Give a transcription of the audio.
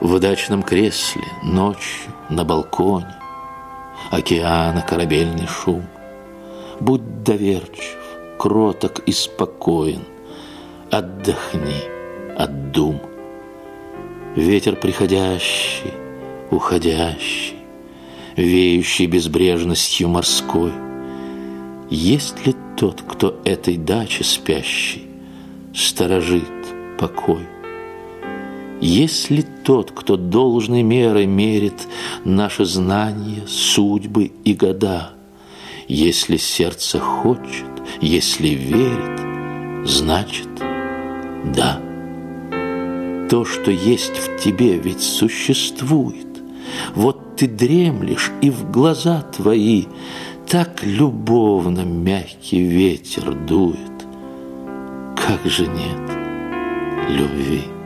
В дачном кресле, ночью, на балконе, Океана корабельный шум. Будь доверчив, кроток и спокоен, Отдохни от дум. Ветер приходящий, уходящий, Веющий безбрежностью морской. Есть ли тот, кто этой даче спящий Сторожит покой? Есть ли тот, кто должной мерой мерит Наши знания, судьбы и года? Если сердце хочет, если верит, значит, да. То, что есть в тебе, ведь существует. Вот ты дремлешь, и в глаза твои Так любовно мягкий ветер дует. Как же нет любви?